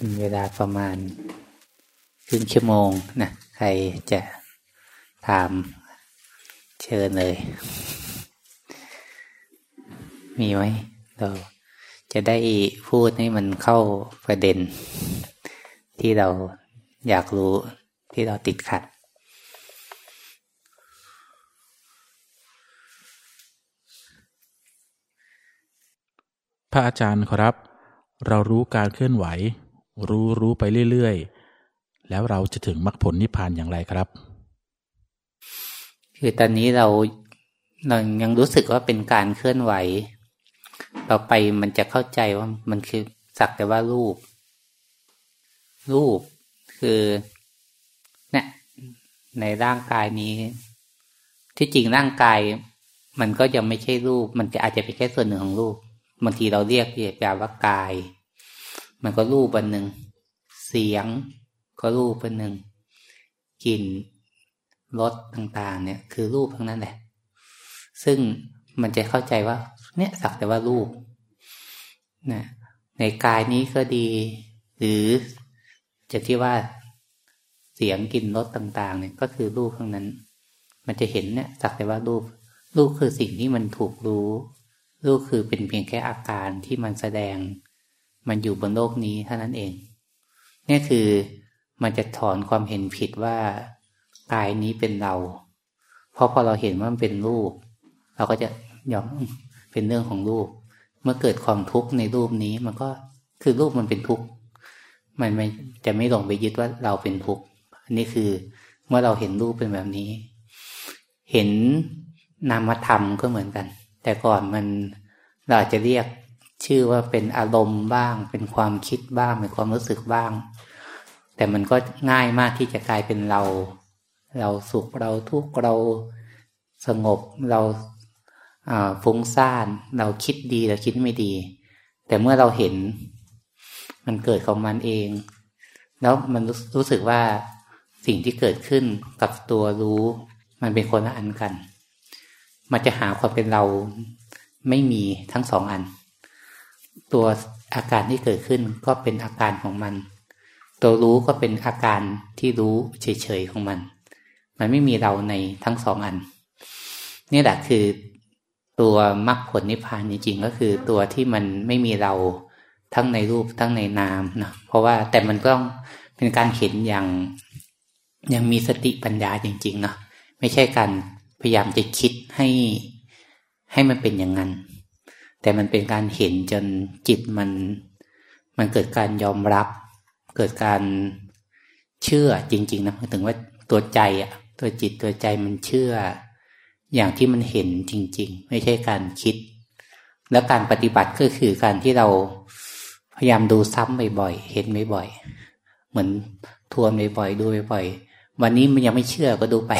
มีเวลาประมาณครึ่งชั่วโมงนะใครจะถามเชิญเลย มีไหมเราจะได้พูดให้มันเข้าประเด็น ที่เราอยากรู้ที่เราติดขัดพระอาจารย์ครับ เรารู้การเคลื่อนไหว รู้รู้ไปเรื่อยๆ แล้วเราจะถึงมรรคผลนิพพานอย่างไรครับ คือตอนนี้เราเรายังรู้สึกว่าเป็นการเคลื่อนไหว ต่อไปมันจะเข้าใจว่ามันคือสักแต่ว่ารูป รูปคือเนี่ยในร่างกายนี้ ที่จริงร่างกาย มันก็ยังไม่ใช่รูป มันจะอาจจะเป็นแค่ส่วนหนึ่งของรูป บางทีเราเรียกเรียกว่ากาย มันก็รูปอันหนึ่ง เสียง ก็รูปอันหนึ่งกลิ่นรสต่างๆ เนี่ย คือรูปทั้งนั้นแหละ ซึ่งมันจะเข้าใจว่า เนี่ยสักแต่ว่ารูปนะในกายนี้ก็ดี หรือจะที่ว่าเสียงกลิ่นรสต่าง ๆ เนี่ย ก็คือรูปทั้งนั้น มันจะเห็นเนี่ยสักแต่ว่ารูป รูปคือสิ่งที่มันถูกรู้ รูปคือเป็นเพียงแค่อาการที่มันแสดง มันอยู่บนโลกนี้เท่านั้นเอง นี่คือมันจะถอนความเห็นผิดว่ากายนี้เป็นเรา เพราะพอเราเห็นว่ามันเป็นรูป เราก็จะยอมเป็นเรื่องของรูป เมื่อเกิดความทุกข์ในรูปนี้มันก็คือรูปมันเป็นทุกข์มันไม่จะไม่ลงไปยึดว่าเราเป็นทุกข์อันนี้คือเมื่อเราเห็นรูปเป็นแบบนี้ เห็นนามธรรมก็เหมือนกัน แต่ก่อนมันเราอาจจะเรียกชื่อว่าเป็นอารมณ์บ้าง เป็นความคิดบ้าง เป็นความรู้สึกบ้าง แต่มันก็ง่ายมากที่จะกลายเป็นเรา เราสุขเราทุกข์เราสงบเราฟุ้งซ่าน เราคิดดีเราคิดไม่ดี แต่เมื่อเราเห็นมันเกิดของมันเอง แล้วมันรู้สึกว่าสิ่งที่เกิดขึ้นกับตัวรู้ มันเป็นคนละอันกัน มันจะหาความเป็นเราไม่มีทั้งสองอัน ตัวอาการที่เกิดขึ้นก็เป็นอาการของมัน ตัวรู้ก็เป็นอาการที่รู้เฉยๆของมัน มันไม่มีเราในทั้งสองอัน นี่แหละคือตัวมรรคผลนิพพานจริงๆก็คือตัวที่มันไม่มีเราทั้งในรูปทั้งในนามนะเพราะว่าแต่มันต้องเป็นการเห็นอย่างยังมีสติปัญญาจริงๆเนาะไม่ใช่การ พยายามจะคิดให้ให้มันเป็นอย่างนั้น แต่มันเป็นการเห็นจนจิตมัน มันเกิดการยอมรับ เกิดการเชื่อจริง ๆ นะถึงว่าตัวใจอะตัวจิตตัวใจมันเชื่อ อย่างที่มันเห็นจริง ๆ ไม่ใช่การคิด แล้วการปฏิบัติก็คือการที่เราพยายามดูซ้ำบ่อยๆเห็นบ่อยๆเหมือนทวนบ่อยๆดูบ่อยๆวันนี้มันยังไม่เชื่อก็ดูไป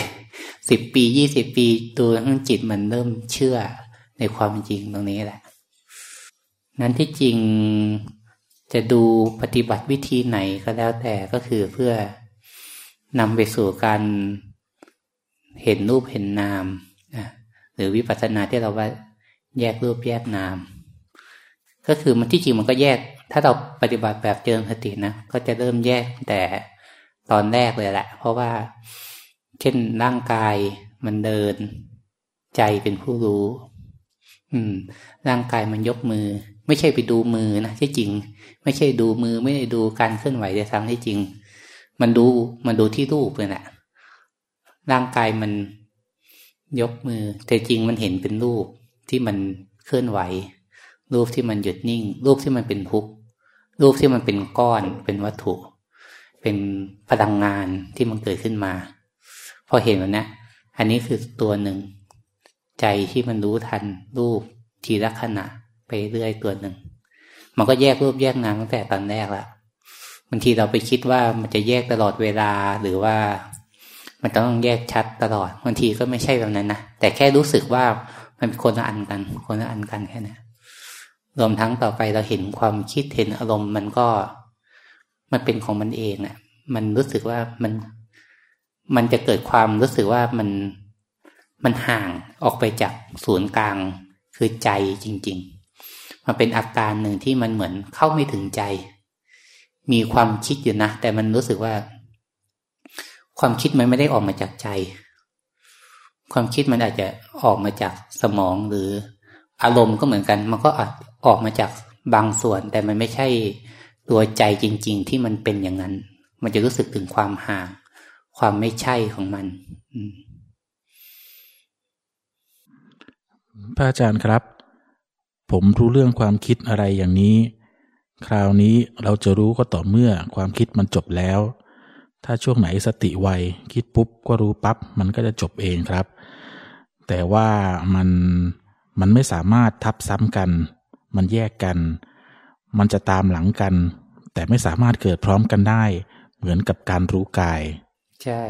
สิบปียี่สิบปีตัวทั้งจิตมันเริ่มเชื่อในความจริงตรงนี้แหละ นั้นที่จริงจะดูปฏิบัติวิธีไหนก็แล้วแต่ก็คือเพื่อนำไปสู่การเห็นรูปเห็นนามหรือวิปัสสนาที่เราว่าแยกรูปแยกนาม ก็คือมันที่จริงมันก็แยก ถ้าเราปฏิบัติแบบเจริญสตินะก็จะเริ่มแยกแต่ตอนแรกเลยแหละ เพราะว่า เช่นร่างกายมันเดิน ใจเป็นผู้รู้ อืม ร่างกายมันยกมือ ไม่ใช่ไปดูมือนะที่จริง ไม่ใช่ดูมือไม่ได้ดูการเคลื่อนไหวแต่ทั้งที่จริง มันดูมันดูที่รูปเลยนะร่างกายมันยกมือ แต่จริงมันเห็นเป็นรูปที่มันเคลื่อนไหว รูปที่มันหยุดนิ่ง รูปที่มันเป็นทุกรูปที่มันเป็นก้อนเป็นวัตถุ เป็นพลังงานที่มันเกิดขึ้นมา อเห็นแล้วนะ อันนี้คือตัวหนึ่ง ใจที่มันรู้ทันรูปทีละขณะไปเรื่อยตัวหนึ่ง มันก็แยกรูปแยกนามตั้งแต่ตอนแรกละบางทีเราไปคิดว่ามันจะแยกตลอดเวลาหรือว่า มันต้องแยกชัดตลอดบางทีก็ไม่ใช่แบบนั้นนะแต่แค่รู้สึกว่ามันเป็นคนละอันกัน คนละอันกันแค่นั้นรวมทั้งต่อไปเราเห็นความคิดเห็นอารมณ์มันก็ มันเป็นของมันเองนะ่ะ มันรู้สึกว่ามัน มันจะเกิดความรู้สึกว่ามันมันห่างออกไปจากศูนย์กลางคือใจจริง ๆ มันเป็นอาการหนึ่งที่มันเหมือนเข้าไม่ถึงใจ มีความคิดอยู่นะ แต่มันรู้สึกว่า ความคิดมันไม่ได้ออกมาจากใจ ความคิดมันอาจจะออกมาจากสมองหรืออารมณ์ก็เหมือนกัน มันก็อาจออกมาจากบางส่วน แต่มันไม่ใช่ตัวใจจริง ๆ ที่มันเป็นอย่างนั้น มันจะรู้สึกถึงความห่าง ความไม่ใช่ของมันพระอาจารย์ครับ ผมรู้เรื่องความคิดอะไรอย่างนี้ คราวนี้เราจะรู้ก็ต่อเมื่อความคิดมันจบแล้ว ถ้าช่วงไหนสติไวคิดปุ๊บก็รู้ปับ๊บมันก็จะจบเองครับ แต่ว่ามันมันไม่สามารถทับซ้ำกัน มันแยกกัน มันจะตามหลังกัน แต่ไม่สามารถเกิดพร้อมกันได้ เหมือนกับการรู้กาย ใช่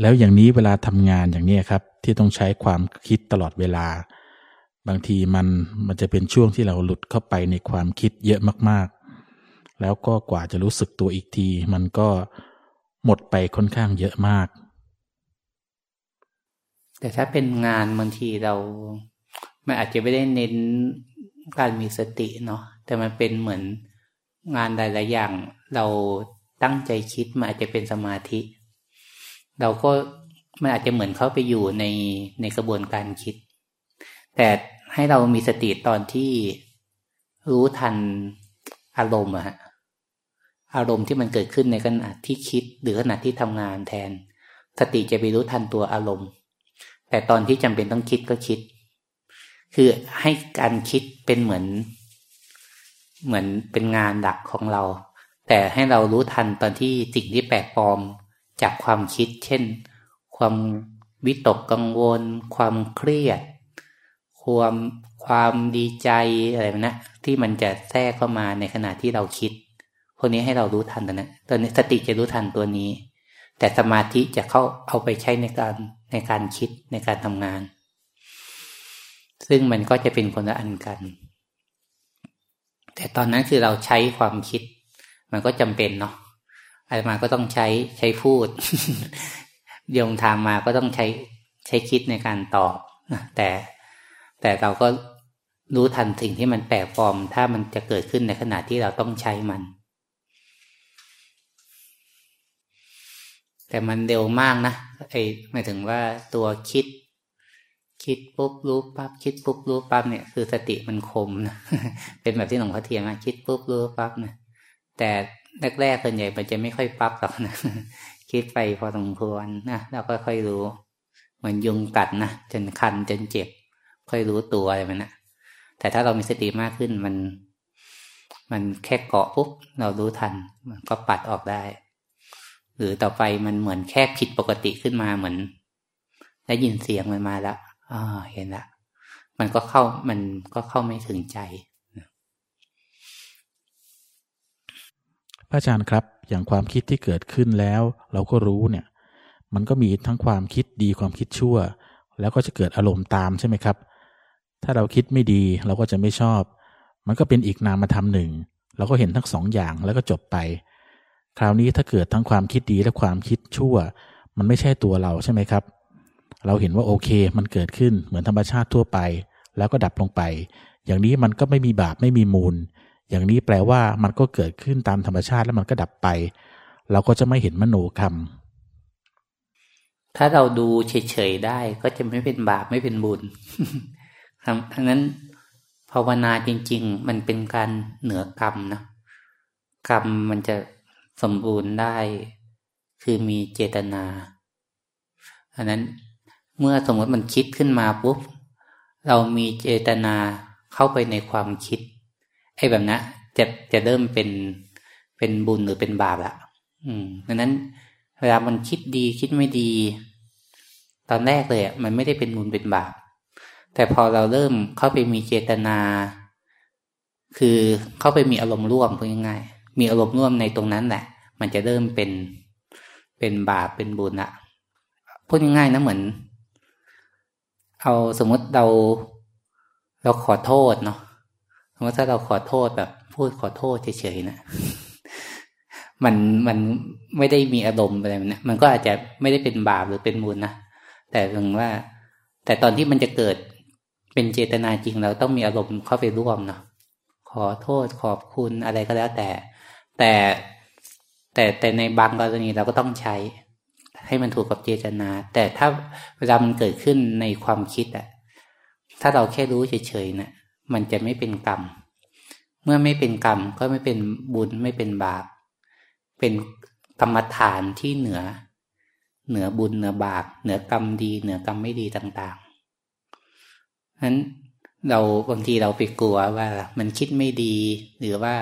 แล้วอย่างนี้เวลาทำงานอย่างนี้ครับ ที่ต้องใช้ความคิดตลอดเวลา บางทีมันมันจะเป็นช่วงที่เราหลุดเข้าไปในความคิดเยอะมาก ๆ แล้วก็กว่าจะรู้สึกตัวอีกที มันก็หมดไปค่อนข้างเยอะมาก แต่ถ้าเป็นงานบางทีเรามันอาจจะไม่ได้เน้นการมีสติเนาะแต่มันเป็นเหมือนงานหลายๆอย่างเรา ตั้งใจคิดมันอาจจะเป็นสมาธิ เราก็มันอาจจะเหมือนเข้าไปอยู่ในในกระบวนการคิด แต่ให้เรามีสติตอนที่รู้ทันอารมณ์อะฮะอารมณ์ที่มันเกิดขึ้นในขณะที่คิดหรือขณะที่ทำงานแทน สติจะไปรู้ทันตัวอารมณ์ แต่ตอนที่จำเป็นต้องคิดก็คิด คือให้การคิดเป็นเหมือน เหมือนเป็นงานหลักของเรา แต่ให้เรารู้ทันตอนที่สิ่งที่แปลกปลอมจากความคิด เช่น ความวิตกกังวล ความเครียด ความความดีใจอะไรนะที่มันจะแทรกเข้ามาในขณะที่เราคิด พวกนี้ให้เรารู้ทันตอนนั้นตอนนี้สติจะรู้ทันตัวนี้ แต่สมาธิจะเข้าเอาไปใช้ในการในการคิดในการทำงาน ซึ่งมันก็จะเป็นคนละอันกัน แต่ตอนนั้นคือเราใช้ความคิด มันก็จำเป็นเนาะอะไรมาก็ต้องใช้ใช้พูดโยมถามมาก็ต้องใช้ใช้คิดในการตอบนะแต่แต่เราก็รู้ทันสิ่งที่มันแปลกปลอมถ้ามันจะเกิดขึ้นในขณะที่เราต้องใช้มัน แต่มันเร็วมากนะไอ้หมายถึงว่าตัวคิด คิดปุ๊บรู้ปั๊บคิดปุ๊บรู้ปั๊บเนี่ยคือสติมันคมนะเป็นแบบที่หลวงพ่อเทียนมาคิดปุ๊บรู้ปั๊บเนะ แต่แรกๆส่วนใหญ่มันจะไม่ค่อยปั๊บหรอกนะคิดไปพอสมควรนะแล้วก็ค่อยรู้เหมือนยุงกัดนะจนคันจนเจ็บ ค่อยรู้ตัวอะไรมันนะแต่ถ้าเรามีสติมากขึ้นมัน มันแค่เกาะปุ๊บเรารู้ทัน มันก็ปัดออกได้ หรือต่อไปมันเหมือนแค่ผิดปกติขึ้นมาเหมือนได้ยินเสียงมันมาแล้วอ่าเห็นละมันก็เข้ามันก็เข้าไม่ถึงใจ พระอาจารย์ครับ อย่างความคิดที่เกิดขึ้นแล้ว เราก็รู้เนี่ย มันก็มีทั้งความคิดดีความคิดชั่ว แล้วก็จะเกิดอารมณ์ตามใช่ไหมครับ ถ้าเราคิดไม่ดีเราก็จะไม่ชอบ มันก็เป็นอีกนามธรรมหนึ่ง เราก็เห็นทั้งสองอย่างแล้วก็จบไป คราวนี้ถ้าเกิดทั้งความคิดดีและความคิดชั่ว มันไม่ใช่ตัวเราใช่ไหมครับ เราเห็นว่าโอเค มันเกิดขึ้นเหมือนธรรมชาติทั่วไป แล้วก็ดับลงไป อย่างนี้มันก็ไม่มีบาปไม่มีมูล อย่างนี้แปลว่ามันก็เกิดขึ้นตามธรรมชาติแล้วมันก็ดับไป เราก็จะไม่เห็นมโนกรรม ถ้าเราดูเฉยๆได้ก็จะไม่เป็นบาปไม่เป็นบุญครับทั้งนั้นภาวนาจริง ๆ มันเป็นการเหนือกรรมนะกรรมมันจะสมบูรณ์ได้ คือมีเจตนาอันนั้นเมื่อสมมติมันคิดขึ้นมาปุ๊บ เรามีเจตนาเข้าไปในความคิด ไอ้แบบนั้นจะจะเริ่มเป็นเป็นบุญหรือเป็นบาปละอืมดังนั้น เวลามันคิดดีคิดไม่ดี ตอนแรกเลยอะมันไม่ได้เป็นบุญเป็นบาป แต่พอเราเริ่มเข้าไปมีเจตนา คือเข้าไปมีอารมณ์ร่วมพูดง่ายมีอารมณ์ร่วมในตรงนั้นแหละ มันจะเริ่มเป็นเป็นบาปเป็นบุญละพูดง่ายๆนะเหมือน เอาสมมติเราเราขอโทษเนาะ สมมติถ้าเราขอโทษแบบ พูดขอโทษเฉยๆนะมันมันไม่ได้มีอารมณ์อะไรนะมันก็อาจจะไม่ได้เป็นบาปหรือเป็นบุญนะแต่ถึงว่า แต่ตอนที่มันจะเกิดเป็นเจตนาจริงเราต้องมีอารมณ์เข้าไปร่วมเนาะขอโทษขอบคุณอะไรก็แล้วแต่ แต่แต่แต่ในบางกรณีเราก็ต้องใช้ ให้มันถูกกับเจตนา แต่ถ้าเวลามันเกิดขึ้นในความคิดอะถ้าเราแค่รู้เฉยๆนะ่ะ มันจะไม่เป็นกรรม เมื่อไม่เป็นกรรมก็ไม่เป็นบุญไม่เป็นบาป เป็นกรรมฐานที่เหนือ เหนือบุญเหนือบาปเหนือกรรมดี เหนือกรรมไม่ดีต่างๆนั้นเราบางทีเราไปกลัวว่ามันคิดไม่ดี หรือว่า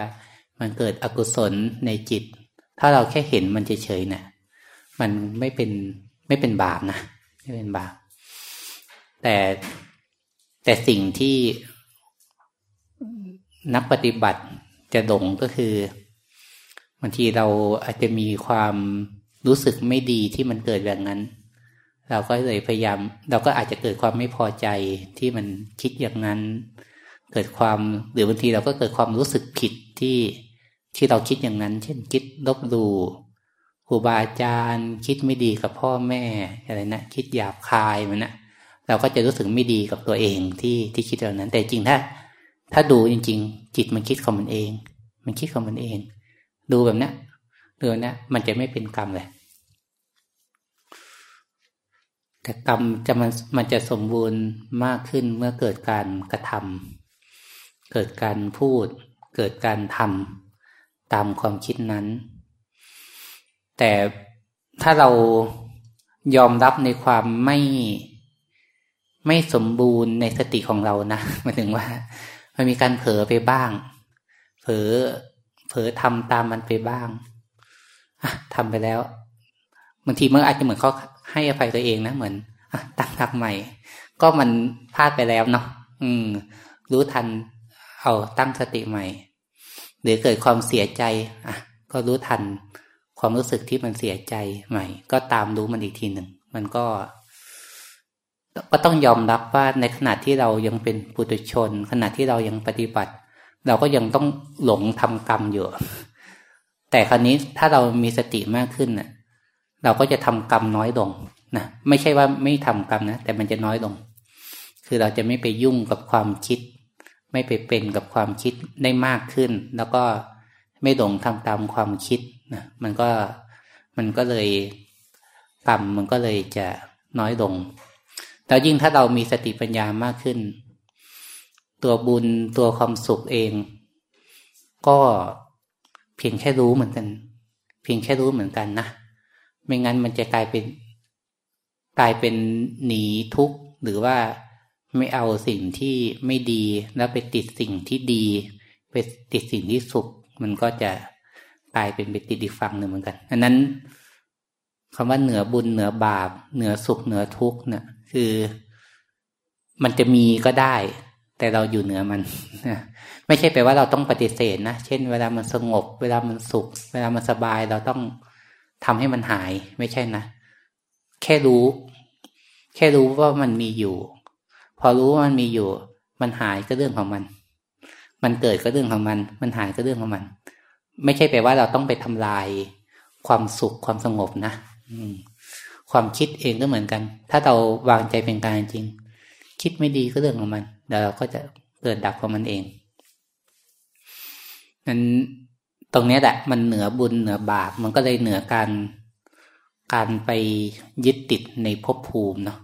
มันเกิดอกุศลในจิต ถ้าเราแค่เห็นมันเฉยๆเนะี่ยมันไม่เป็นไม่เป็นบาปนะไม่เป็นบาปแต่แต่สิ่งที่ นักปฏิบัติจะหลงก็คือบางทีเราอาจจะมีความรู้สึกไม่ดีที่มันเกิดแบบนั้น เราก็เลยพยายาม เราก็อาจจะเกิดความไม่พอใจที่มันคิดอย่างนั้น เกิดความหรือบางทีเราก็เกิดความรู้สึกผิดที่ที่เราคิดอย่างนั้น เช่นคิดลบดูครูบาอาจารย์ คิดไม่ดีกับพ่อแม่อะไรนะคิดหยาบคายมันนะเราก็จะรู้สึกไม่ดีกับตัวเองที่ที่คิดแบบนั้น แต่จริงถ้า ถ้าดูจริง ๆ จิตมันคิดของมันเอง มันคิดของมันเอง ดูแบบนี้ดูนะมันจะไม่เป็นกรรมเลยแต่กรรมจะมันมันจะสมบูรณ์มากขึ้นเมื่อเกิดการกระทำเกิดการพูด เกิดการทำตามความคิดนั้น แต่ถ้าเรายอมรับในความไม่ไม่สมบูรณ์ในสติของเรานะหมายถึงว่า มันมีการเผลอไปบ้าง เผลอเผลอทำตามมันไปบ้างทำไปแล้วบางทีมันอาจจะเหมือนเขาให้อภัยตัวเองนะเหมือนตั้งทักใหม่ ก็มันพลาดไปแล้วเนาะอืม รู้ทัน เอาตั้งสติใหม่ หรือเกิดความเสียใจ อะ ก็รู้ทันความรู้สึกที่มันเสียใจใหม่ ก็ตามรู้มันอีกทีหนึ่ง มันก็ ก็ต้องยอมรับว่าในขณะที่เรายังเป็นปุถุชน ขณะที่เรายังปฏิบัติ เราก็ยังต้องหลงทำกรรมอยู่ แต่ครนี้ถ้าเรามีสติมากขึ้นน่ะ เราก็จะทำกรรมน้อยลงนะไม่ใช่ว่าไม่ทำกรรมนะแต่มันจะน้อยลง คือเราจะไม่ไปยุ่งกับความคิด ไม่ไปเป็นกับความคิดได้มากขึ้น แล้วก็ไม่หลงทำตามความคิดนะมันก็มันก็เลยกรรมมันก็เลยจะน้อยลง แล้วยิ่งถ้าเรามีสติปัญญามากขึ้น ตัวบุญตัวความสุขเอง ก็เพียงแค่รู้เหมือนกัน เพียงแค่รู้เหมือนกันนะไม่งั้นมันจะกลายเป็นกลายเป็นหนีทุกข์หรือว่าไม่เอาสิ่งที่ไม่ดี แล้วไปติดสิ่งที่ดี ไปติดสิ่งที่สุข มันก็จะกลายเป็นไปติดอีกฝั่งหนึ่งเหมือนกันอันนั้นคำว่าเหนือบุญเหนือบาป เหนือสุขเหนือทุกข์เนี่ย คือมันจะมีก็ได้ แต่เราอยู่เหนือมันไม่ใช่แปลว่าเราต้องปฏิเสธนะเช่น เวลามันสงบ เวลามันสุข เวลามันสบายเราต้องทำให้มันหาย ไม่ใช่นะแค่รู้ แค่รู้ว่ามันมีอยู่ พอรู้ว่ามันมีอยู่ มันหายก็เรื่องของมัน มันเกิดก็เรื่องของมัน มันหายก็เรื่องของมัน ไม่ใช่แปลว่าเราต้องไปทำลายความสุขความสงบนะ อืม ความคิดเองก็เหมือนกัน ถ้าเราวางใจเป็นกลางจริง คิดไม่ดีก็เรื่องของมันเดี๋ยวเราก็จะเกิดดับของมันเองนั้นตรงนี้แหละ มันเหนือบุญเหนือบาป มันก็เลยเหนือการการไปยึดติดในภพภูมิเนาะ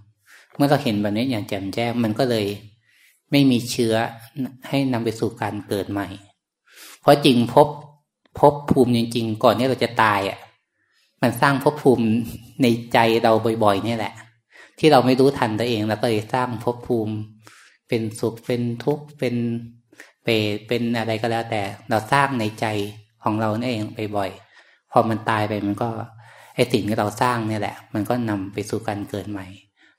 เมื่อเราเห็นแบบนี้อย่างแจ่มแจ้ง มันก็เลยไม่มีเชื้อให้นำไปสู่การเกิดใหม่ เพราะจริงภพภพภูมิจริง ๆ ก่อนที่เราจะตายอะ่ะ มันสร้างภพภูมิในใจเราบ่อยๆนี่แหละ ที่เราไม่รู้ทันตัวเอง แล้วก็เลยสร้างภพภูมิ เป็นสุขเป็นทุกข์เป็นเปรตเป็นอะไรก็แล้วแต่ เราสร้างในใจของเราเองไปบ่อย พอมันตายไปมันก็ไอสิ่งที่เราสร้างนี่แหละ มันก็นำไปสู่การเกิดใหม่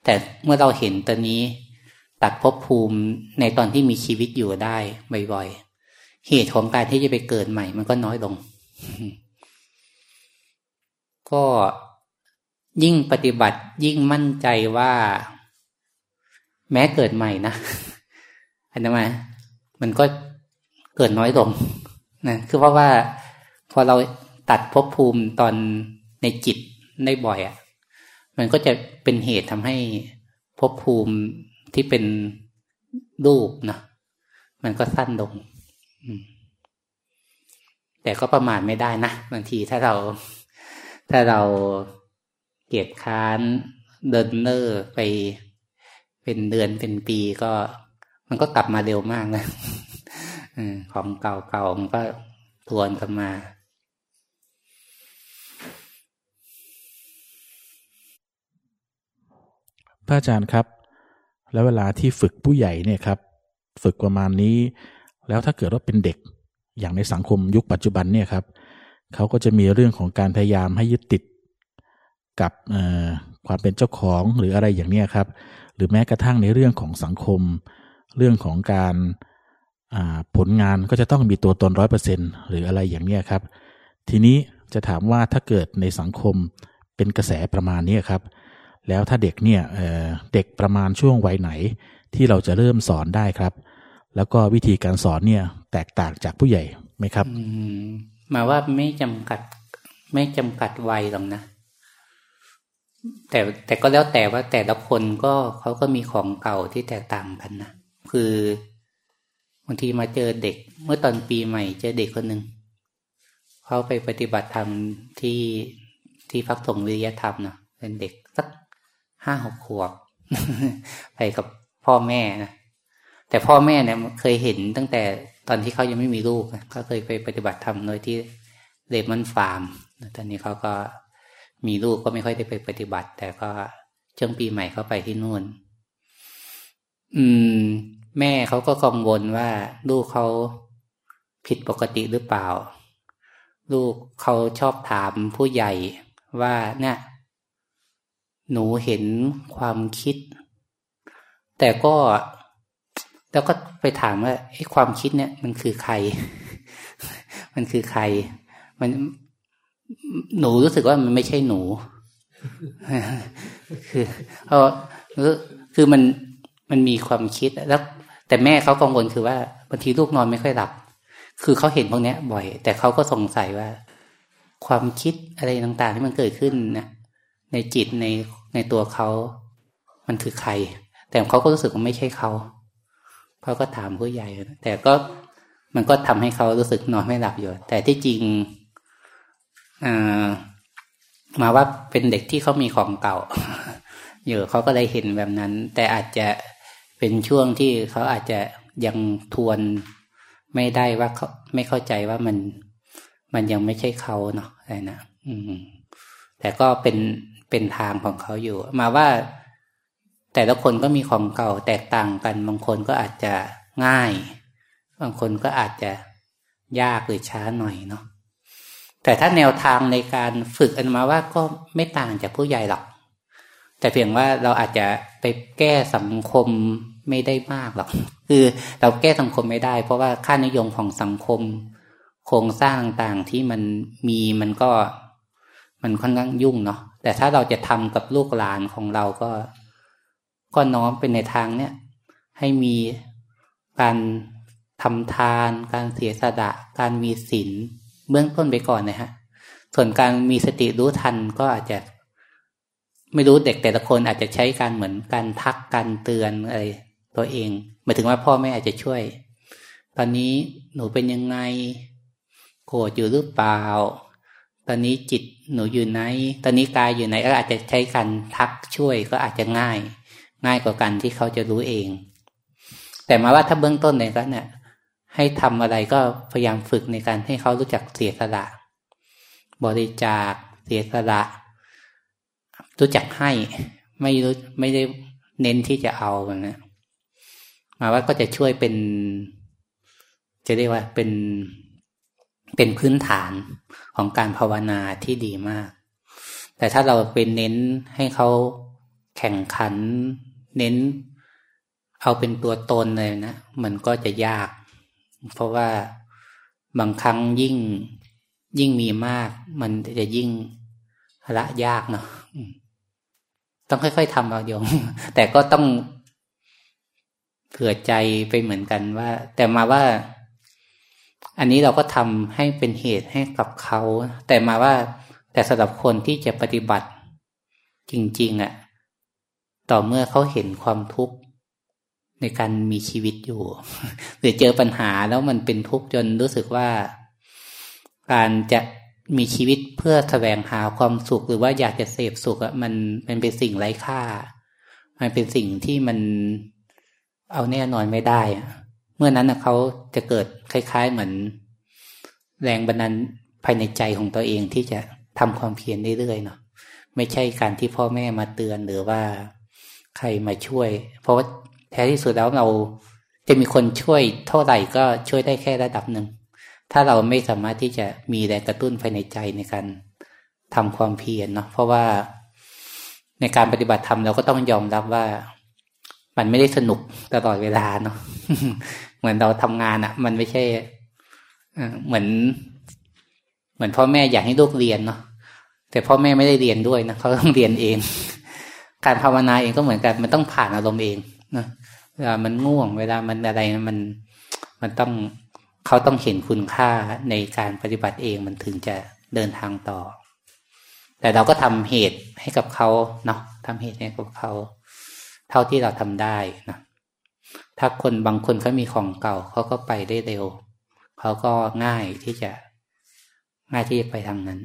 แต่เมื่อเราเห็นตอนนี้ ตัดภพภูมิในตอนที่มีชีวิตอยู่ได้บ่อยๆเหตุของการที่จะไปเกิดใหม่ มันก็น้อยลง ก็ยิ่งปฏิบัติยิ่งมั่นใจว่า แม้เกิดใหม่นะอันนั้นมามันก็เกิดน้อยลงนะคือเพราะว่าพอเราตัดภพภูมิตอนในจิตได้บ่อยอะ่ะ มันก็จะเป็นเหตุทำให้ภพภูมิที่เป็นรูปนะมันก็สั้นลงแต่ก็ประมาทไม่ได้นะบางทีถ้าเรา ถ้าเราเกียดค้านเดินเนอร์ไปเป็นเดือนเป็นปีก็ มันก็กลับมาเร็วมากนะของเก่าๆมันก็ทวนกลับมาพระอาจารย์ครับ แล้วเวลาที่ฝึกผู้ใหญ่เนี่ยครับ ฝึกประมาณนี้ แล้วถ้าเกิดว่าเป็นเด็กอย่างในสังคมยุคปัจจุบันเนี่ยครับ เขาก็จะมีเรื่องของการพยายามให้ยึดติดกับความเป็นเจ้าของหรืออะไรอย่างนี้ครับ หรือแม้กระทั่งในเรื่องของสังคม เรื่องของการผลงานก็จะต้องมีตัวตนร้อยเปอร์เซ็นหรืออะไรอย่างนี้ครับ ทีนี้จะถามว่าถ้าเกิดในสังคมเป็นกระแสประมาณนี้ครับ แล้วถ้าเด็กเนี่ยเเด็กประมาณช่วงวัยไหน ที่เราจะเริ่มสอนได้ครับ แล้วก็วิธีการสอนเนี่ยแตกต่างจากผู้ใหญ่ไหมครับ มาว่าไม่จำกัด ไม่จำกัดวัยหรอกนะ แต่แต่ก็แล้วแต่ว่าแต่ละคนก็เขาก็มีของเก่าที่แตกต่างกันนะคือบางทีมาเจอเด็ก เมื่อตอนปีใหม่ เจอเด็กคนหนึ่งเขาไปปฏิบัติธรรมที่ที่พักสงวิยธรรมนะเป็นเด็กสักห้าหกขวบไปกับพ่อแม่นะแต่พ่อแม่เนี่ยเคยเห็นตั้งแต่ ตอนที่เขายังไม่มีลูกเขาเคยไปปฏิบัติธรรมโดยที่เลมอนฟาร์มตอนนี้เขาก็มีลูกก็ไม่ค่อยได้ไปปฏิบัติ แต่ก็ช่วงปีใหม่เขาไปที่นู่น อืม แม่เขาก็กังวลว่าลูกเขาผิดปกติหรือเปล่า ลูกเขาชอบถามผู้ใหญ่ว่าเนี่ยหนูเห็นความคิด แต่ก็ แล้วก็ไปถามว่าไอ้ความคิดเนี่ย มันคือใคร มันคือใคร มันหนูรู้สึกว่ามันไม่ใช่หนู คือเพราะคือมันมันมีความคิดแล้ว แต่แม่เขากังวลคือว่าบางทีลูกนอนไม่ค่อยหลับ คือเขาเห็นพวกนี้บ่อย แต่เขาก็สงสัยว่า ความคิดอะไรต่างๆที่มันเกิดขึ้นนะในจิตในในตัวเขา มันคือใคร แต่เขาก็รู้สึกว่าไม่ใช่เขา เขาก็ถามผู้ใหญ่ แต่ก็มันก็ทำให้เขารู้สึกนอนไม่หลับอยู่ แต่ที่จริงมาว่าเป็นเด็กที่เขามีของเก่าอยู่เขาก็เลยเห็นแบบนั้น แต่อาจจะเป็นช่วงที่เขาอาจจะยังทวนไม่ได้ว่าเขาไม่เข้าใจว่ามันมันยังไม่ใช่เขาเนาะอะไรนะอืม แต่ก็เป็นเป็นทางของเขาอยู่ มาว่า แต่ละคนก็มีของเก่าแตกต่างกัน บางคนก็อาจจะง่าย บางคนก็อาจจะยากหรือช้าหน่อยเนาะแต่ถ้าแนวทางในการฝึกอันมาว่าก็ไม่ต่างจากผู้ใหญ่หรอก แต่เพียงว่าเราอาจจะไปแก้สังคมไม่ได้มากหรอก คือเราแก้สังคมไม่ได้ เพราะว่าค่านิยมของสังคม โครงสร้างต่างที่มันมีมันก็มันค่อนข้างยุ่งเนาะแต่ถ้าเราจะทำกับลูกหลานของเราก็ ก็น้อมเป็นในทางเนี้ยให้มีการทำทาน การเสียสละการมีศีลเบื้องต้นไปก่อนนะฮะ ส่วนการมีสติรู้ทันก็อาจจะ ไม่รู้เด็กแต่ละคนอาจจะใช้การเหมือนการทักการเตือนอะไรตัวเองหมายถึงว่าพ่อแม่อาจจะช่วย ตอนนี้หนูเป็นยังไงโกรธอยู่หรือเปล่า ตอนนี้จิตหนูอยู่ไหน ตอนนี้กายอยู่ไหนก็อาจจะใช้การทักช่วยก็อาจจะง่าย ง่ายกว่ากันที่เขาจะรู้เอง แต่มาว่าถ้าเบื้องต้นเนี่ยก็เนี่ยให้ทำอะไรก็พยายามฝึกในการให้เขารู้จักเสียสละ บริจาคเสียสละ รู้จักให้ไม่รู้ไม่ได้เน้นที่จะเอาแบบนี้มาว่าก็จะช่วยเป็น จะเรียกว่าเป็นเป็นพื้นฐานของการภาวนาที่ดีมาก แต่ถ้าเราเป็นเน้นให้เขาแข่งขัน เน้นเอาเป็นตัวตนเลยนะ มันก็จะยาก เพราะว่าบางครั้งยิ่งยิ่งมีมาก มันจะยิ่งละยากเนาะต้องค่อย ๆทำเอาโยมแต่ก็ต้องเผื่อใจไปเหมือนกันว่า แต่มาว่า อันนี้เราก็ทำให้เป็นเหตุให้กับเขา แต่มาว่าแต่สำหรับคนที่จะปฏิบัติจริง ๆอะ่ะ ต่อเมื่อเขาเห็นความทุกข์ในการมีชีวิตอยู่ หรือเจอปัญหาแล้วมันเป็นทุกข์จนรู้สึกว่า การจะมีชีวิตเพื่อแสวงหาความสุขหรือว่าอยากจะเสพสุขอะมันมันเป็นสิ่งไร้ค่า มันเป็นสิ่งที่มันเอาแน่นอนไม่ได้อะเมื่อนั้นเขาจะเกิดคล้ายๆเหมือน แรงบันดาลภายในใจของตัวเองที่จะทำความเพียรเรื่อยๆเนาะไม่ใช่การที่พ่อแม่มาเตือนหรือว่า ใครมาช่วย เพราะว่าแท้ที่สุดแล้วเราจะมีคนช่วยเท่าไหร่ก็ช่วยได้แค่ระดับหนึ่ง ถ้าเราไม่สามารถที่จะมีแรงกระตุ้นภายในใจในการทำความเพียรเนาะเพราะว่าในการปฏิบัติธรรมเราก็ต้องยอมรับว่ามันไม่ได้สนุกตลอดเวลาเนาะเหมือนเราทำงานอะ่ะ มันไม่ใช่เหมือน เหมือนพ่อแม่อยากให้ลูกเรียนเนาะแต่พ่อแม่ไม่ได้เรียนด้วยนะเขาต้องเรียนเอง การภาวนาเองก็เหมือนกัน มันต้องผ่านอารมณ์เองนะเวลามันง่วง เวลามันอะไรมันมันต้องเขาต้องเห็นคุณค่าในการปฏิบัติเองมันถึงจะเดินทางต่อ แต่เราก็ทำเหตุให้กับเขาเนาะทำเหตุให้กับเขา เท่าที่เราทำได้นะถ้าคนบางคนเขามีของเก่าเขาก็ไปได้เร็วเขาก็ง่ายที่จะง่ายที่จะไปทางนั้น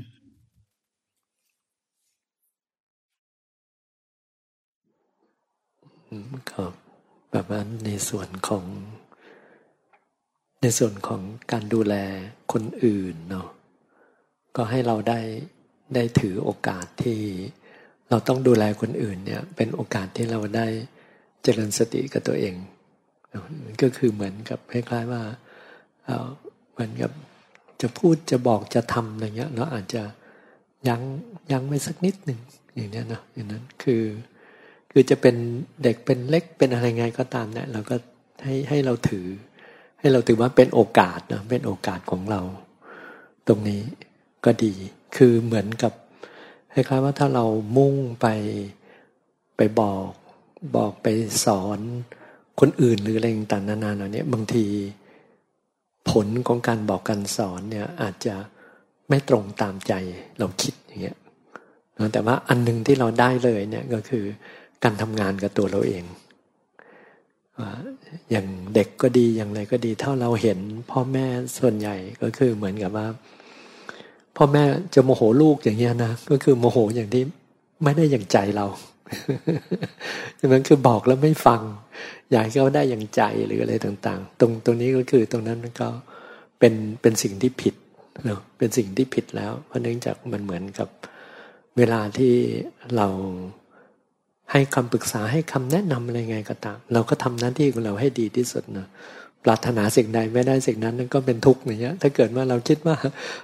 ครับแบบว่าในส่วนของ ในส่วนของการดูแลคนอื่นเนาะก็ให้เราได้ได้ถือโอกาสที่เราต้องดูแลคนอื่นเนี่ยเป็นโอกาสที่เราได้เจริญสติกับตัวเอง ก็คือเหมือนกับคล้ายๆว่าเหมือนกับจะพูดจะบอกจะทำอะไรเงี้ยเราอาจจะยั้งยั้งไว้สักนิดหนึ่งอย่างเนี้ยนะอย่างนั้นคือ คือจะเป็นเด็กเป็นเล็กเป็นอะไรไงก็ตามเนี่ยเราก็ให้ให้เราถือ ให้เราถือว่าเป็นโอกาสนะเป็นโอกาสของเรา ตรงนี้ก็ดี คือเหมือนกับคล้ายๆว่าถ้าเรามุ่งไปไปบอกบอกไปสอนคนอื่นหรืออะไรต่างๆนานาเหล่านี้บางทีผลของการบอกการสอนเนี่ยอาจจะไม่ตรงตามใจเราคิดอย่างเงี้ยแต่ว่าอันหนึ่งที่เราได้เลยเนี่ยก็คือ การทำงานกับตัวเราเองอย่างเด็กก็ดีอย่างไรก็ดีถ้าเราเห็นพ่อแม่ส่วนใหญ่ก็คือเหมือนกับว่า พ่อแม่จะโมโหลูกอย่างเงี้ยนะก็คือโมโหอย่างที่ไม่ได้อย่างใจเราดังนั้นคือบอกแล้วไม่ฟัง อยากให้เขาได้อย่างใจหรืออะไรต่าง ๆ ตรงตรงนี้ก็คือตรงนั้นก็เป็นเป็นสิ่งที่ผิดเนาะเป็นสิ่งที่ผิดแล้ว เพราะเนื่องจากมันเหมือนกับเวลาที่เรา ให้คำปรึกษาให้คำแนะนำอะไรไงก็ตาม เราก็ทำหน้าที่ของเราให้ดีที่สุดนะปรารถนาสิ่งใดไม่ได้สิ่งนั้นนั่นก็เป็นทุกข์อย่างเงี้ย ถ้าเกิดว่าเราคิดว่า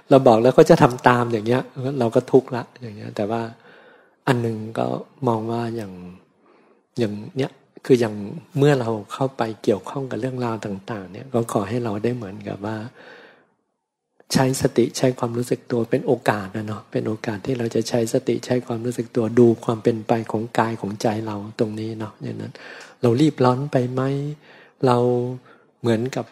เราบอกแล้วก็จะทำตามอย่างเงี้ย เราก็ทุกข์ละอย่างเงี้ย แต่ว่าอันหนึ่งก็มองว่าอย่างอย่างเนี้ยคืออย่างเมื่อเราเข้าไปเกี่ยวข้องกับเรื่องราวต่าง ๆ เนี่ยก็ขอให้เราได้เหมือนกับว่า ใช้สติใช้ความรู้สึกตัวเป็นโอกาสนะเนาะเป็นโอกาสที่เราจะใช้สติใช้ความรู้สึกตัวดูความเป็นไปของกายของใจเราตรงนี้เนาะอย่างนั้น เรารีบร้อนไปไหมเราเหมือนกับ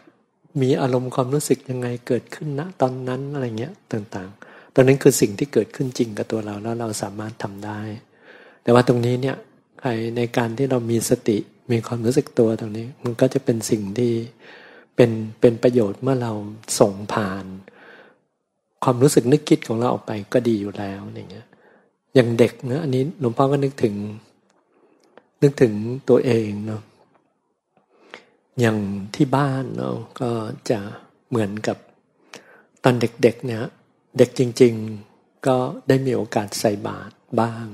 มีอารมณ์ความรู้สึกยังไงเกิดขึ้นณตอนนั้นอะไรเงี้ยต่างๆตรงนั้นคือสิ่งที่เกิดขึ้นจริงกับตัวเราแล้วเราสามารถทำได้ แต่ว่าตรงนี้เนี่ยใครในการที่เรามีสติมีความรู้สึกตัวตรงนี้ มันก็จะเป็นสิ่งที่เป็นเป็นประโยชน์เมื่อเราส่งผ่าน ความรู้สึกนึกคิดของเราออกไปก็ดีอยู่แล้วอย่างเงี้ยอย่างเด็กนะอันนี้หลวงพ่อก็นึกถึง นึกถึงตัวเองเนาะอย่างที่บ้านเนาะก็จะเหมือนกับตอนเด็กๆเนี่ยเด็กจริง ๆก็ได้มีโอกาสใส่บาตรบ้าง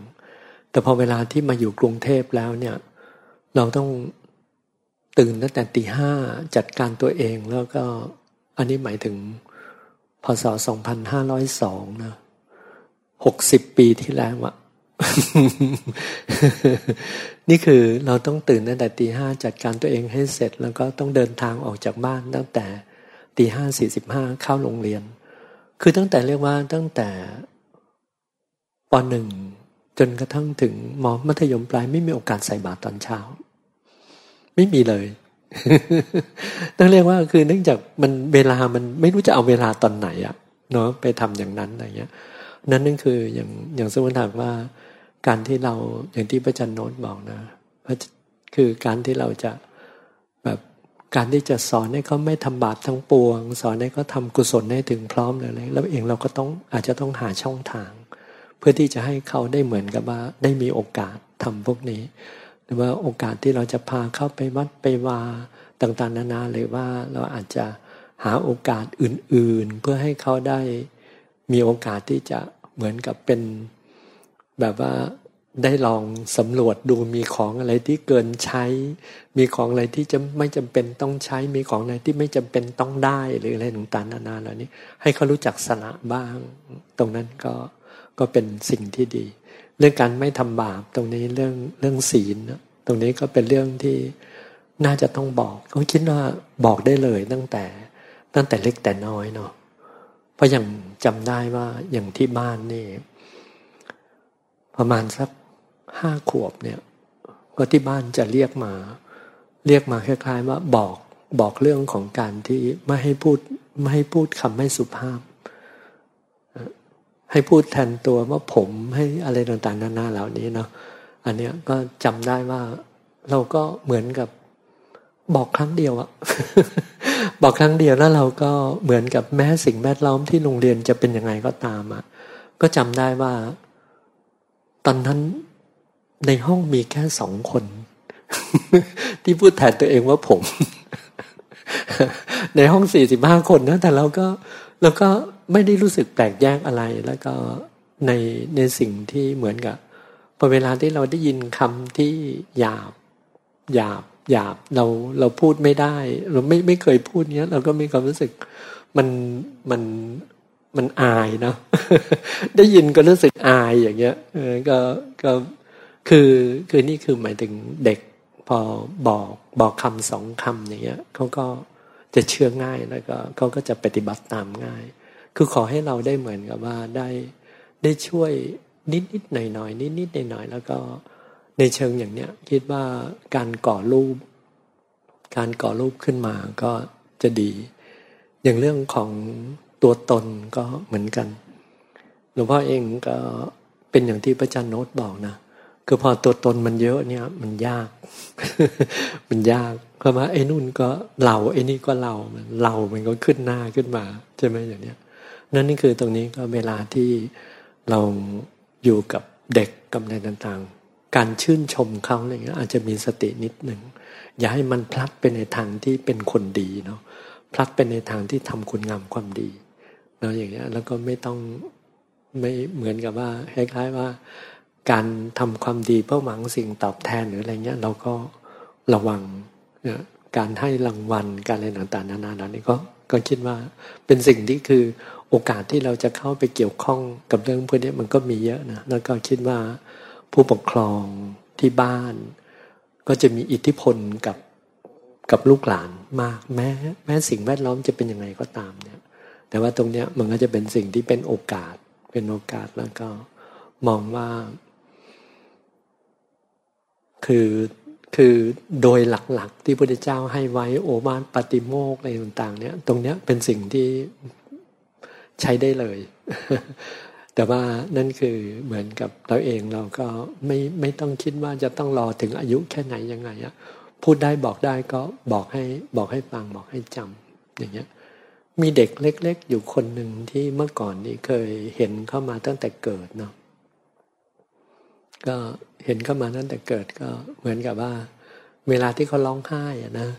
แต่พอเวลาที่มาอยู่กรุงเทพแล้วเนี่ย เราต้องตื่นตั้งแต่ตีห้าจัดการตัวเองแล้วก็อันนี้หมายถึง พศสองพันห้าร้อยสองนะหกสิบปีที่แล้วอะนี่คือเราต้องตื่นตั้งแต่ตีห้าจัดการตัวเองให้เสร็จ แล้วก็ต้องเดินทางออกจากบ้านตั้งแต่ตีห้าสี่สิบห้าเข้าโรงเรียน คือตั้งแต่เรียกว่าตั้งแต่ปหนึ่งจนกระทั่งถึงมมัธยมปลายไม่มีโอกาสใส่บาตรตอนเช้า ไม่มีเลย ต้องเรียกว่าคือเนื่องจากมันเวลามันไม่รู้จะเอาเวลาตอนไหนอะเนาะไปทำอย่างนั้นอะไรเงี้ย นั่นนั่นคืออย่างอย่างสมมติถามว่า การที่เราอย่างที่พระจันโนตบอกนะคือการที่เราจะแบบการที่จะสอนให้เขาไม่ทำบาปทั้งปวง สอนให้เขาทากุศลให้ถึงพร้อมเลยแล้วเองเราก็ต้องอาจจะต้องหาช่องทาง เพื่อที่จะให้เขาได้เหมือนกับว่าได้มีโอกาสทำพวกนี้ รือว่าโอกาสที่เราจะพาเข้าไปวัดไปวาต่างๆ นานาเลยว่าเราอาจจะหาโอกาสอื่นๆ เพื่อให้เขาได้มีโอกาสที่จะเหมือนกับเป็นแบบว่าได้ลองสำรวจดูมีของอะไรที่เกินใช้ มีของอะไรที่จะไม่จำเป็นต้องใช้ มีของอะไรที่ไม่จำเป็นต้องได้หรืออะไรต่างๆนานาเหล่านี้ ให้เขารู้จักสละบ้าง ตรงนั้นก็ก็เป็นสิ่งที่ดี เรื่องการไม่ทำบาปตรงนี้เรื่องเรื่องศีลตรงนี้ก็เป็นเรื่องที่น่าจะต้องบอกเขาคิดว่าบอกได้เลยตั้งแต่ตั้งแต่เล็กแต่น้อยเนาะเพราะอย่างจำได้ว่าอย่างที่บ้านนี่ ประมาณสักห้าขวบเนี่ย ก็ที่บ้านจะเรียกมา เรียกมาคล้ายๆว่าบอกบอกเรื่องของการที่ไม่ให้พูดไม่ให้พูดคำไม่สุภาพ ให้พูดแทนตัวว่าผมให้อะไรต่างๆนานาเหล่านี้เนาะอันเนี้ยก็จำได้ว่าเราก็เหมือนกับบอกครั้งเดียวอะบอกครั้งเดียวแล้วเราก็เหมือนกับแม้สิ่งแวดล้อมที่โรงเรียนจะเป็นยังไงก็ตามอะก็จำได้ว่า ตอนนั้นในห้องมีแค่สองคน ที่พูดแทนตัวเองว่าผม ในห้องสี่สิบห้าคนนะแต่เราก็เราก็ ไม่ได้รู้สึกแปลกแยกอะไร แล้วก็ในในสิ่งที่เหมือนกับพอเวลาที่เราได้ยินคำที่หยาบหยาบหยาบเราเราพูดไม่ได้ เราไม่ไม่เคยพูดเนี้ย เราก็มีความรู้สึกมันมันมันอายเนาะได้ยินก็รู้สึกอายอย่างเงี้ยเออก็ก็คือคือนี่คือหมายถึงเด็กพอบอกบอกคำสองคำอย่างเงี้ยเขาก็จะเชื่อง่ายแล้วก็เขาก็จะปฏิบัติตามง่าย คือขอให้เราได้เหมือนกับว่าได้ได้ช่วยนิดนิดหน่อยหน่อยนิดนิดหน่อยหน่อยแล้วก็ในเชิงอย่างเนี้ยคิดว่าการก่อรูป การก่อรูปขึ้นมาก็จะดี อย่างเรื่องของตัวตนก็เหมือนกันหลวงพ่อเองก็เป็นอย่างที่พระอาจารย์โน้ตบอกนะคือพอตัวตนมันเยอะเนี่ย มันยาก มันยากเพราะว่าไอ้นู่นก็เราไอ้นี่ก็เราเรามันก็ขึ้นหน้าขึ้นมาใช่ไหมอย่างเนี้ย นั่นนี่คือตรงนี้ก็เวลาที่เราอยู่กับเด็กกับอะไรต่างๆ การชื่นชมเขาอะไรเงี้ยอาจจะมีสตินิดหนึ่ง อย่าให้มันพลัดไปในทางที่เป็นคนดีเนาะพลัดไปในทางที่ทำคุณงามความดีเนาะอย่างเงี้ยแล้วก็ไม่ต้องไม่เหมือนกับว่าคล้ายๆว่า การทำความดีเพื่อหวังสิ่งตอบแทนหรืออะไรเงี้ยเราก็ระวังเนี่ยการให้รางวัลการอะไรต่างๆนานาเหล่านี้ก็ก็คิดว่าเป็นสิ่งที่คือ โอกาสที่เราจะเข้าไปเกี่ยวข้องกับเรื่องพวกนี้มันก็มีเยอะนะแล้วก็คิดว่าผู้ปกครองที่บ้าน ก็จะมีอิทธิพลกับกับลูกหลานมากแม้แม้สิ่งแวดล้อมจะเป็นยังไงก็ตามเนี่ย แต่ว่าตรงเนี้ยมันก็จะเป็นสิ่งที่เป็นโอกาสเป็นโอกาสแล้วก็มองว่า คือคือโดยหลักๆ ที่พระเจ้าให้ไว้โอวาทปฏิโมกอะไรต่างๆ เนี่ย ตรงเนี้ยเป็นสิ่งที่ ใช้ได้เลย แต่ว่านั่นคือเหมือนกับเราเองเราก็ไม่ไม่ต้องคิดว่าจะต้องรอถึงอายุแค่ไหนยังไงอะพูดได้บอกได้ก็บอกให้บอกให้ฟังบอกให้จำอย่างเงี้ยมีเด็กเล็ก ๆ อยู่คนหนึ่งที่เมื่อก่อนนี้เคยเห็นเข้ามาตั้งแต่เกิดเนาะก็เห็นเข้ามาตั้งแต่เกิดก็เหมือนกับว่า เวลาที่เขาร้องไห้อะนะ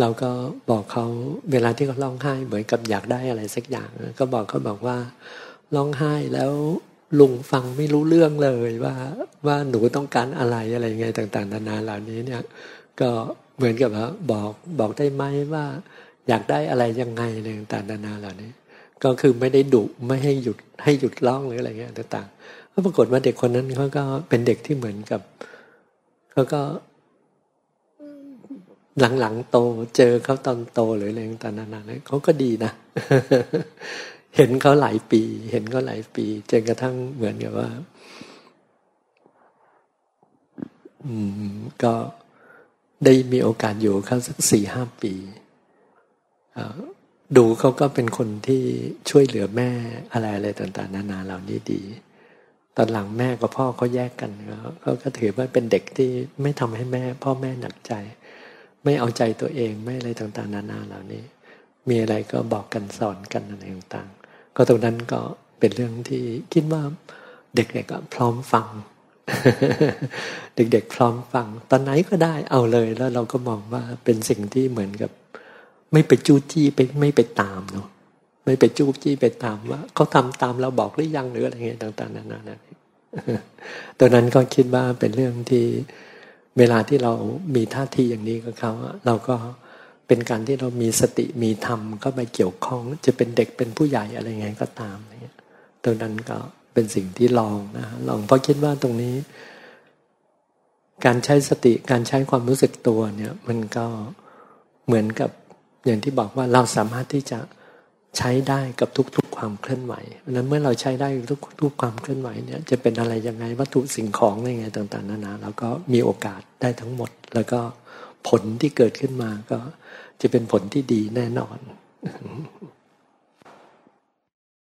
เราก็บอกเขาเวลาที่เขาร้องไห้เหมือนกับอยากได้อะไรสักอย่าง ก็บอกเขาบอกว่าร้องไห้แล้วลุงฟังไม่รู้เรื่องเลยว่าว่าหนูต้องการอะไรอะไรไงต่างๆนานาเหล่านี้เนี่ย ก็เหมือนกับว่าบอกบอกได้ไหมว่า อยากได้อะไรยังไงอะไรต่างๆนานาเหล่านี้ ก็คือไม่ได้ดุไม่ให้หยุดให้หยุดร้องหรืออะไรเงี้ยต่างๆก็ปรากฏว่าเด็กคนนั้นเขาก็เป็นเด็กที่เหมือนกับเขาก็ หลังๆโตเจอเขาตอนโตหรืออะไรต่างๆนานาเขาก็ดีนะ เห็นเขาหลายปี เห็นเขาหลายปีจนกระทั่งเหมือนกับว่า อืม ก็ได้มีโอกาสอยู่เขาสักสี่ห้าปีดูเขาก็เป็นคนที่ช่วยเหลือแม่อะไรอะไรต่าง ๆ นานาเหล่านี้ดี ตอนหลังแม่กับพ่อเขาแยกกันเขาก็ถือว่าเป็นเด็กที่ไม่ทำให้แม่ พ่อแม่หนักใจ ไม่เอาใจตัวเองไม่อะไรต่างๆ นานาเหล่านี้ มีอะไรก็บอกกันสอนกันอะไรต่างๆ ก็ตรงนั้นก็เป็นเรื่องที่คิดว่าเด็กๆก็พร้อมฟัง เด็กๆพร้อมฟัง ตอนไหนก็ได้เอาเลยแล้วเราก็มองว่าเป็นสิ่งที่เหมือนกับ ไม่ไปจู้จี้ไปไม่ไปตามเนาะไม่ไปจู้จี้ไปตามว่าเขาทำตามเราบอกหรือยังหรืออะไรเงี้ยต่าง ๆนานานาตัวนั้นก็คิดว่าเป็นเรื่องที่ เวลาที่เรามีท่าทีอย่างนี้กับเขาเราก็เป็นการที่เรามีสติมีธรรมก็ไปเกี่ยวข้อง จะเป็นเด็กเป็นผู้ใหญ่อะไรไงก็ตามเงี้ยตัวนั้นก็เป็นสิ่งที่ลองนะลองเพราะคิดว่าตรงนี้ การใช้สติการใช้ความรู้สึกตัวเนี่ย มันก็เหมือนกับอย่างที่บอกว่าเราสามารถที่จะ ใช้ได้กับทุกๆความเคลื่อนไหวเพราะนั้นเมื่อเราใช้ได้ทุกๆความเคลื่อนไหวเนี่ยจะเป็นอะไรยังไงวัตถุสิ่งของอะไรไงต่างๆนานาเราก็มีโอกาสได้ทั้งหมด แล้วก็ผลที่เกิดขึ้นมาก็จะเป็นผลที่ดีแน่นอน